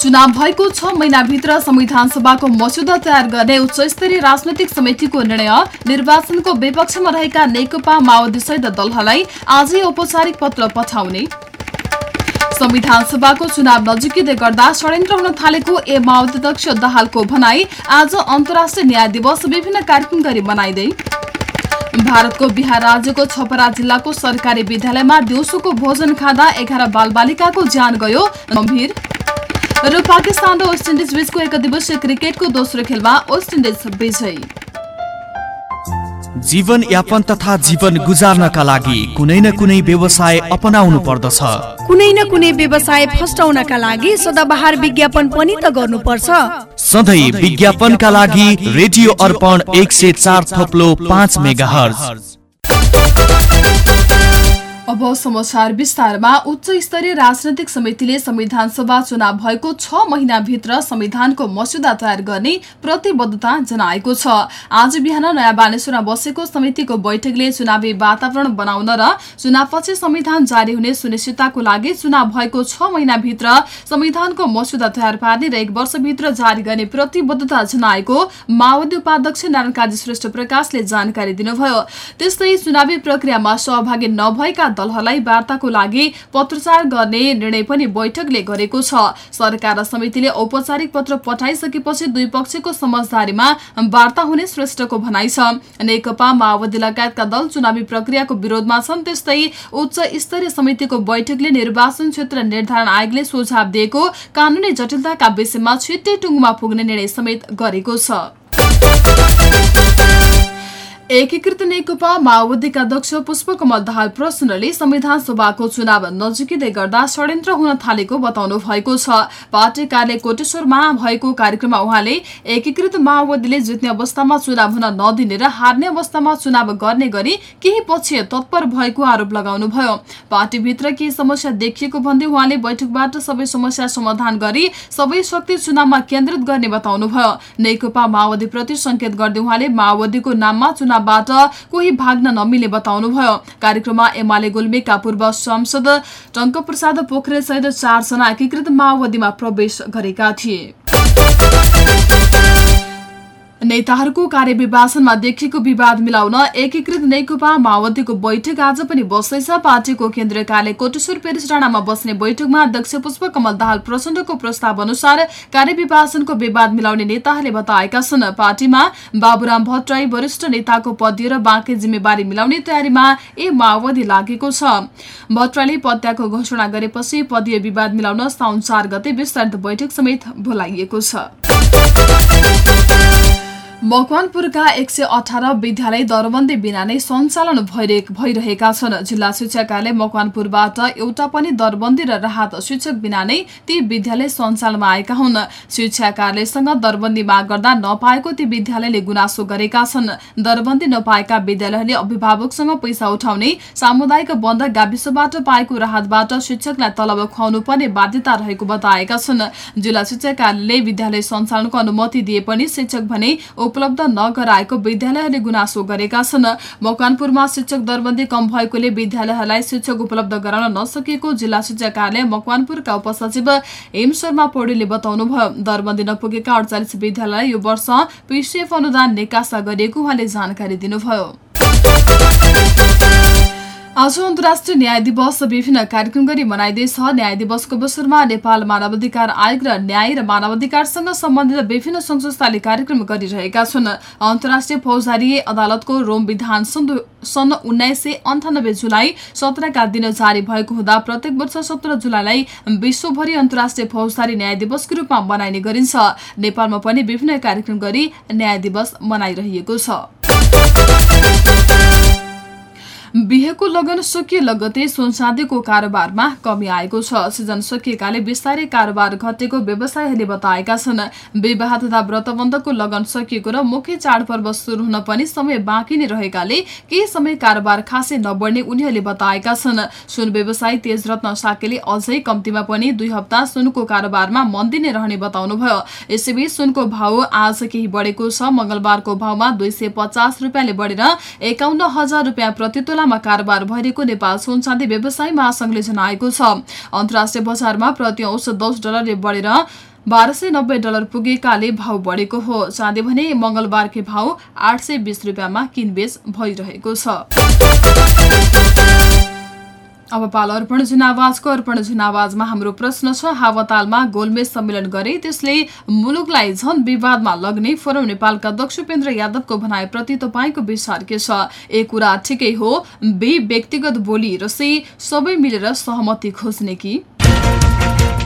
चुनाव भएको छ महिनाभित्र संविधान सभाको मस्यौदा तयार गर्ने उच्च स्तरीय राजनैतिक समितिको निर्णय निर्वाचनको विपक्षमा रहेका नेकपा माओवादी सहित दलहरूलाई आजै औपचारिक पत्र पठाउने। संविधान सभाको चुनाव नजिकै गर्दा षड्यन्त्र हुन थालेको ए माओवादी अध्यक्ष दाहालको भनाई आज अन्तर्राष्ट्रिय न्याय दिवस विभिन्न कार्यक्रम गरी मनाइँदै। भारतको बिहार राज्यको छपरा जिल्लाको सरकारी विद्यालयमा दिउँसोको भोजन खाँदा एघार बालबालिकाको ज्यान गयो। गम्भीर र पाकिस्तान र वेस्ट इन्डिज बीचको एक दिवसीय क्रिकेटको दोस्रो खेलमा वेस्ट इन्डिज विजयी जीवन यापन तथा जीवन गुजार्नका लागि कुनै न कुनै व्यवसाय अपनाउनु पर्दछ कुनै न कुनै व्यवसाय फस्टाउनका लागि सदाबहार विज्ञापन पनि त गर्नुपर्छ सधैँ विज्ञापनका लागि रेडियो अर्पण एक सय चार थप्लो पाँच मेगा अब समाचार विस्तारमा। उच्च स्तरीय राजनैतिक समितिले संविधान सभा चुनाव भएको छ महिनाभित्र संविधानको मस्यौदा तयार गर्ने प्रतिबद्धता जनाएको छ। आज बिहान नयाँ बानेश्वरमा बसेको समितिको बैठकले चुनावी वातावरण बनाउन र चुनावपछि संविधान जारी हुने सुनिश्चितताको लागि चुनाव भएको छ महिनाभित्र संविधानको मस्यौदा तयार पार्ने र एक वर्षभित्र जारी गर्ने प्रतिबद्धता जनाएको माओवादी उपाध्यक्ष नारायण काजी श्रेष्ठ प्रकाशले जानकारी दिनुभयो। त्यस्तै चुनावी प्रक्रियामा सहभागी नभएका दलहरूलाई वार्ताको लागि पत्रचार गर्ने निर्णय पनि बैठकले गरेको छ। सरकार र समितिले औपचारिक पत्र पठाइसकेपछि दुई पक्षको समझदारीमा वार्ता हुने श्रेष्ठको भनाइ छ। नेकपा माओवादी लगायतका दल चुनावी प्रक्रियाको विरोधमा छन् त्यस्तै उच्च स्तरीय समितिको बैठकले निर्वाचन क्षेत्र निर्धारण आयोगले सुझाव दिएको कानूनी जटिलताका विषयमा छिट्टै टुङ्गोमा पुग्ने निर्णय समेत गरेको छ। एकीकृत नेकपा माओवादीका अध्यक्ष पुष्पकमल दाहाल प्रचण्डले संविधान सभाको चुनाव नजिकै गर्दा षड्यन्त्र हुन थालेको बताउनु भएको छ। पार्टी कार्यालय कोटेश्वरमा भएको कार्यक्रममा उहाँले एकीकृत माओवादीले जित्ने अवस्थामा चुनाव हुन नदिने र हार्ने अवस्थामा चुनाव गर्ने गरी केही पक्ष तत्पर भएको आरोप लगाउनुभयो। पार्टीभित्र केही समस्या देखिएको भन्दै उहाँले बैठकबाट सबै समस्या समाधान गरी सबै शक्ति चुनावमा केन्द्रित गर्ने बताउनुभयो। नेकपा माओवादीप्रति संकेत गर्दै उहाँले माओवादीको नाममा चुनाव चुनावबाट कोही भाग्न नमिले बताउनुभयो। कार्यक्रममा एमाले गुल्मीका पूर्व सांसद टङ्कप्रसाद पोखरेल सहित चारजना एकीकृत माओवादीमा प्रवेश गरेका थिए। नेताहरूको कार्यविभाजनमा देखिएको विवाद मिलाउन एकीकृत नेकपा माओवादीको बैठक आज पनि बस्दैछ। पार्टीको केन्द्रीय कार्यालय कोटेश्वर पेरिस डाँडामा बस्ने बैठकमा अध्यक्ष पुष्प कमल दाहाल प्रचण्डको प्रस्ताव अनुसार कार्यविभाजनको विवाद मिलाउने नेताहरूले बताएका छन्। पार्टीमा बाबुराम भट्टराई वरिष्ठ नेताको पदीय र बाँकी जिम्मेवारी मिलाउने तयारीमा ए माओवादी लागेको छ। भट्टराईले पत्याको घोषणा गरेपछि पदीय विवाद मिलाउन साउन चार गते विस्तारित बैठक समेत बोलाइएको छ। मकवानपुरका एक सय अठार विद्यालय दरबन्दी बिना नै सञ्चालन भइरहेका छन्। जिल्ला शिक्षा कार्यालय मकवानपुरबाट एउटा पनि दरबन्दी र राहत शिक्षक बिना नै ती विद्यालय सञ्चालनमा आएका हुन्। शिक्षा कार्यालयसँग दरबन्दी माग गर्दा नपाएको ती विद्यालयले गुनासो गरेका छन्। दरबन्दी नपाएका विद्यालयहरूले अभिभावकसँग पैसा उठाउने सामुदायिक बन्द गाविसबाट पाएको राहतबाट शिक्षकलाई तलब खुवाउनु पर्ने बाध्यता रहेको बताएका छन्। जिल्ला शिक्षा कार्यालयले विद्यालय सञ्चालनको अनुमति दिए पनि शिक्षक भने उपलब्ध नगराएको विद्यालयहरूले गुनासो गरेका छन्। मकवानपुरमा शिक्षक दरबन्दी कम भएकोले विद्यालयहरूलाई शिक्षक उपलब्ध गराउन नसकेको जिल्ला शिक्षा कार्यालय मकवानपुरका उपसचिव हेम शर्मा पौडेलले बताउनुभयो। दरबन्दी नपुगेका अडचालिस विद्यालयलाई यो वर्ष पिसिएफ अनुदान निकासा गरिएको उहाँले जानकारी दिनुभयो। आज अन्तर्राष्ट्रिय न्याय दिवस विभिन्न कार्यक्रम गरी मनाइँदैछ। न्याय दिवसको अवसरमा नेपाल मानवाधिकार आयोग र न्याय र मानवाधिकारसँग सम्बन्धित विभिन्न संस्थाले कार्यक्रम गरिरहेका छन्। अन्तर्राष्ट्रिय फौजदारी अदालतको रोम विधान सन् उन्नाइस सय अन्ठानब्बे जुलाई सत्रका दिन जारी भएको हुँदा प्रत्येक वर्ष सत्र जुलाईलाई विश्वभरि अन्तर्राष्ट्रिय फौजदारी न्याय दिवसको रूपमा मनाइने गरिन्छ। नेपालमा पनि विभिन्न कार्यक्रम गरी न्याय दिवस मनाइरहेको छ। बिहेको लगन सकिए लगतै सुनसादीको कारोबारमा कमी आएको छ। सिजन सकिएकाले बिस्तारै कारोबार घटेको व्यवसायीहरूले बताएका छन्। विवाह तथा व्रतबन्धको लगन सकिएको र मुख्य चाडपर्व सुरु हुन पनि समय बाँकी नै रहेकाले केही समय कारोबार खासै नबढ्ने उनीहरूले बताएका छन्। सुन व्यवसायी तेजरत्न साकेले अझै कम्तीमा पनि दुई हप्ता सुनको कारोबारमा मन्दी नै रहने बताउनुभयो। यसैबीच सुनको भाव आज केही बढेको छ। मंगलबारको भावमा दुई सय पचास रुपियाँले बढेर एकाउन्न हजार रुपियाँ प्रति तोलामा कारोबार भइरहेको नेपाल सुन चाँदी व्यवसाय महासंघले जनाएको छ। अन्तर्राष्ट्रिय बजारमा प्रति औष दस डलरले बढेर बाह्र सय नब्बे डलर पुगेकाले भाव बढेको हो। चाँदी भने मंगलबारकै भाव आठ सय बिस रुपियाँमा किनबेच भइरहेको छ। अब पाल अर्पण जुनावाजको अर्पण जुनावाजमा हाम्रो प्रश्न छ हावातालमा गोलमेज सम्मेलन गरे त्यसले मुलुकलाई झन विवादमा लग्ने फोरम नेपालका दक्ष उपेन्द्र यादवको भनाइप्रति तपाईँको विचार के छ? एक कुरा ठिकै हो बे व्यक्तिगत बोली र सबै मिलेर सहमति खोज्ने कि?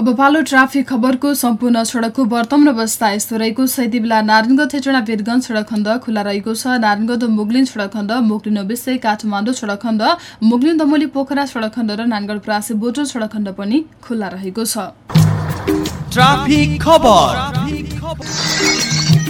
अब पालो ट्राफिक खबरको सम्पूर्ण सड़कको वर्तमान अवस्था यस्तो रहेको छ। यति बेला नारायणगढ हेटडा वीरगंज सड़क खण्ड खुल्ला रहेको छ। नारायणगढ मुगलिन सड़क खण्ड मुगलिन विषय काठमाडौँ सड़क खण्ड मुगलिन दमोली पोखरा सड़क खण्ड र नानगढ प्रासी बोटो सड़क खण्ड पनि खुल्ला रहेको छ।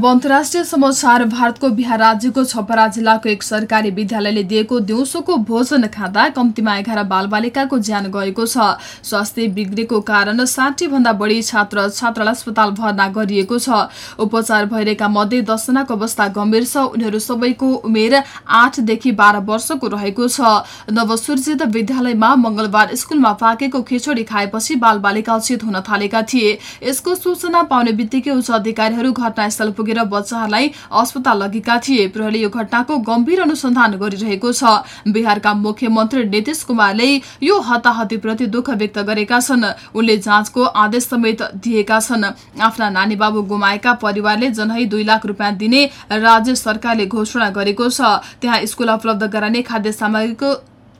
अब अन्तर्राष्ट्रिय समाचार भारतको बिहार राज्यको छपरा जिल्लाको एक सरकारी विद्यालयले दिएको दिउँसोको भोजन खाँदा कम्तीमा एघार बालबालिकाको ज्यान गएको छ। स्वास्थ्य बिग्रेको कारण साठी भन्दा बढी छात्र छात्रालाई अस्पताल भर्ना गरिएको छ। उपचार भइरहेका मध्ये दसजनाको अवस्था गम्भीर छ। उनीहरू सबैको उमेर आठदेखि बाह्र वर्षको रहेको छ। नवसृजित विद्यालयमा मंगलबार स्कूलमा पाकेको खिचडी खाएपछि बालबालिका अचेत हुन थालेका थिए। यसको सूचना पाउने बित्तिकै उच्च अधिकारीहरू घटनास्थल पुगेर बच्चाहरूलाई अस्पताल लगेका थिए। प्रहरीले यो घटनाको गम्भीर अनुसन्धान गरिरहेको छ। बिहारका मुख्यमन्त्री नीतिश कुमारले यो हताहतीप्रति दुःख व्यक्त गरेका छन्। उनले जाँचको आदेश समेत दिएका छन्। आफ्ना नानी बाबु गुमाएका परिवारले जनहै दुई लाख रुपियाँ दिने राज्य सरकारले घोषणा गरेको छ। त्यहाँ स्कूल उपलब्ध गराउने खाद्य सामग्रीको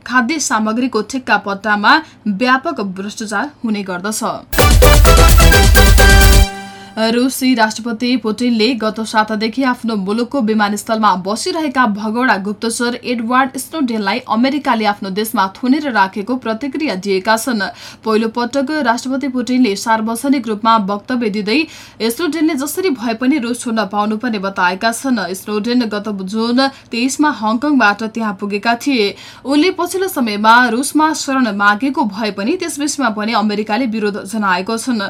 खाद्य सामग्रीको ठेक्का पट्टामा व्यापक भ्रष्टाचार हुने गर्दछ। रुसी राष्ट्रपति पुटिनले गत सातादेखि आफ्नो मुलुकको विमानस्थलमा बसिरहेका भगौडा गुप्तचर एडवार्ड स्नोडेनलाई अमेरिकाले आफ्नो देशमा थुनेर राखेको प्रतिक्रिया दिएका छन्। पहिलो पटक राष्ट्रपति पुटिनले सार्वजनिक रूपमा वक्तव्य दिँदै स्नोडेनले जसरी भए पनि रुस छोड्न पाउनुपर्ने बताएका छन्। स्नोडेन गत जुन तेइसमा हङकङबाट त्यहाँ पुगेका थिए। उनले पछिल्लो समयमा रुसमा शरण मागेको भए पनि त्यस विषयमा पनि अमेरिकाले विरोध जनाएको छन्।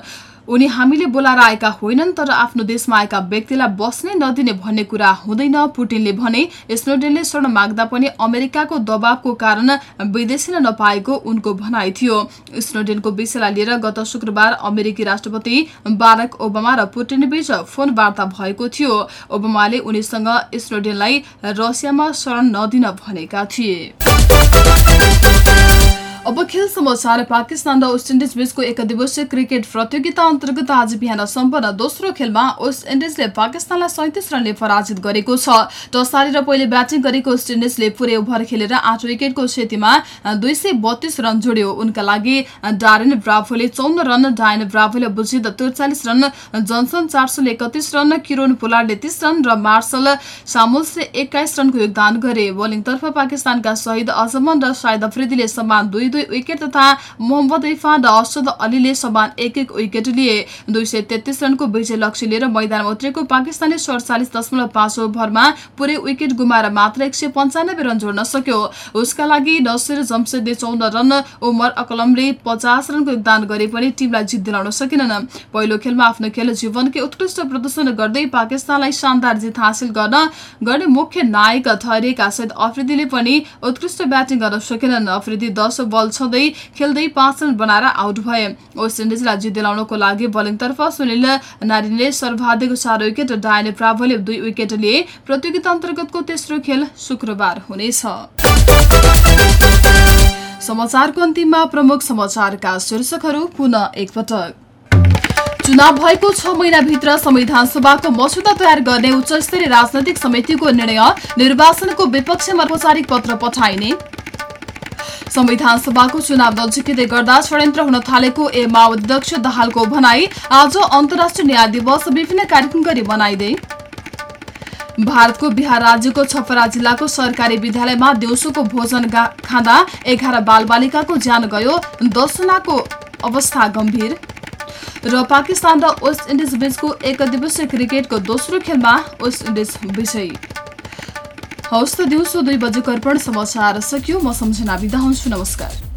उनी हामीले बोलाएर आएका होइनन् तर आफ्नो देशमा आएका व्यक्तिलाई बस्नै नदिने भन्ने कुरा हुँदैन। पुटिनले भने स्नोडेनले शरण माग्दा पनि अमेरिकाको दबावको कारण विदेशी नपाएको उनको भनाइ थियो। स्नोडेनको विषयलाई लिएर गत शुक्रबार अमेरिकी राष्ट्रपति बारक ओबामा र पुटिन बीच फोन वार्ता भएको थियो। ओबामाले उनीसँग स्नोडेनलाई रसियामा शरण नदिन भनेका थिए। खेल समाचार पाकिस्तान र वेस्ट इन्डिज बीचको एक दिवसीय क्रिकेट प्रतियोगिता अन्तर्गत आज बिहान सम्पन्न दोस्रो खेलमा वेस्ट इन्डिजले पाकिस्तानलाई सैतिस रनले पराजित गरेको छ। टस हारेर पहिले ब्याटिङ गरेको वेस्ट इन्डिजले पुरै ओभर खेलेर आठ विकेटको क्षतिमा दुई रन जोड्यो। उनका लागि डारेन ब्राभोले चौन्न रन डायन ब्राभोले बुझित त्रिचालिस रन जनसन चार रन किरोन पोलारले तीस रन र मार्सल सामुल्सले एक्काइस रनको योगदान गरे। बोलिङतर्फ पाकिस्तानका शहीद अजमन र सायद अफ्रिदीले समान दुई दुई विकेट तथा मोहम्मद इफान र असद अलीले समान एक एक विकेट लिए। दुई सय तेत्तिस रनको विजय लक्ष्य लिएर मैदानमा उत्रेको पाकिस्तानले सडचालिस दशमलव पाँच ओभरमा पुरै विकेट गुमाएर मात्र एक सय पन्चानब्बे रन जोड्न सक्यो। उसका लागि नसिर जमसेदले चौध रन उमर अकलमले पचास रनको योगदान गरे पनि टिमलाई जित दिलाउन सकेनन्। पहिलो खेलमा आफ्नो खेल जीवनकै उत्कृष्ट प्रदर्शन गर्दै पाकिस्तानलाई शानदार जित हासिल गर्न गर्ने मुख्य नायक ठहरिएका सहित अफ्रिदीले पनि उत्कृष्ट ब्याटिङ गर्न सकेनन्। अफ्रिदी दस बल छँदै खेल्दै पाँच रन बनाएर आउट भए। वेस्ट इन्डिजलाई जित दिलाउनको लागि बलिङतर्फ सुनिल नारिनले सर्वाधिक चार विकेट डायने प्राभले दुई विकेट लिए। प्रतियोगिता अन्तर्गतको तेस्रो खेल शुक्रबार हुनेछ। समाचारको अन्तिममा प्रमुख समाचारका शीर्षकहरू पुनः एकपटक। चुनाव भएको छ महिनाभित्र संविधान सभाको मसुदा तयार गर्ने उच्च स्तरीय राजनैतिक समितिको निर्णय निर्वाचनको विपक्षमा औपचारिक पत्र पठाइने। संविधान सभाको चुनाव नजिकै गर्दा षड्यन्त्र हुन थालेको ए माओवादी अध्यक्ष दाहालको भनाई आज अन्तर्राष्ट्रिय न्याय दिवस विभिन्न कार्यक्रम गरी मनाइँदै। भारतको बिहार राज्यको छपरा जिल्लाको सरकारी विद्यालयमा दिउँसोको भोजन खाँदा एघार बालबालिकाको ज्यान गयो दसजनाको अवस्था गम्भीर। र पाकिस्तान र वेस्ट इन्डिज बीचको एक दिवसीय क्रिकेटको दोस्रो खेलमा वेस्ट इन्डिज विजयी। हवस् त दिउँसो दुई बजेको अर्पण समाचार सकियो। म सम्झना बिदा हुन्छु। नमस्कार।